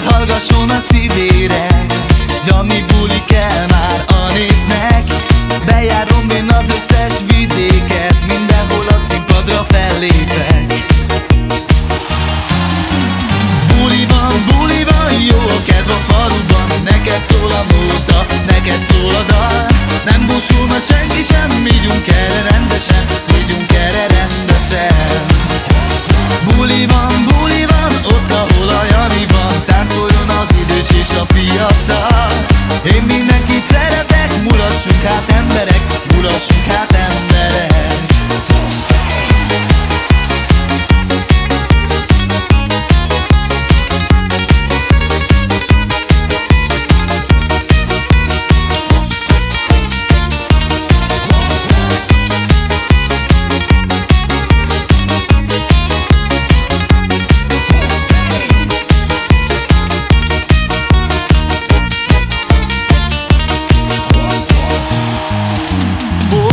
Ember hallgasson a szívére. Jani buli passion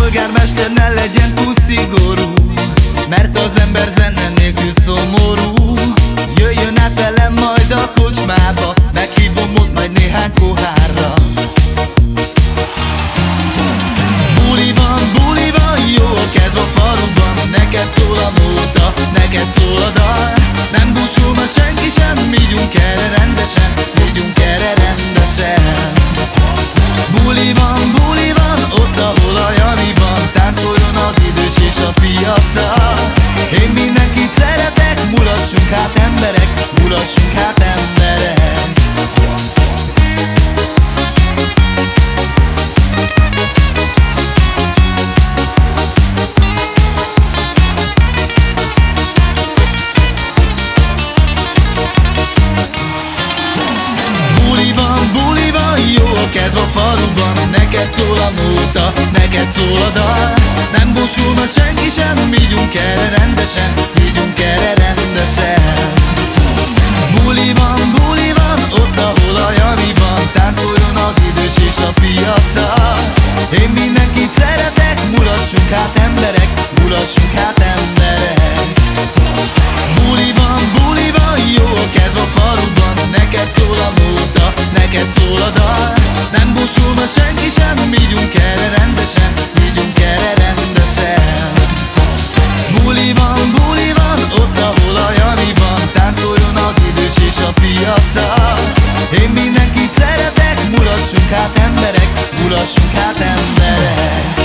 polgármester ne legyen túl szigorú Mert az ember zene nélkül szomorú. hallgassunk hát emberek Buli van, buli van, jó a kedv a faluban. Neked szól a nóta, neked szól a dal. Nem busul ma senki sem, vigyünk erre rendesen Vigyünk erre rendesen. Buli van, buli van, ott ahol a javi van. Táncoljon az idős és a fiatal. Én mindenkit szeretek, mulassunk hát emberek, mulassunk hát Mulassunk hát emberek.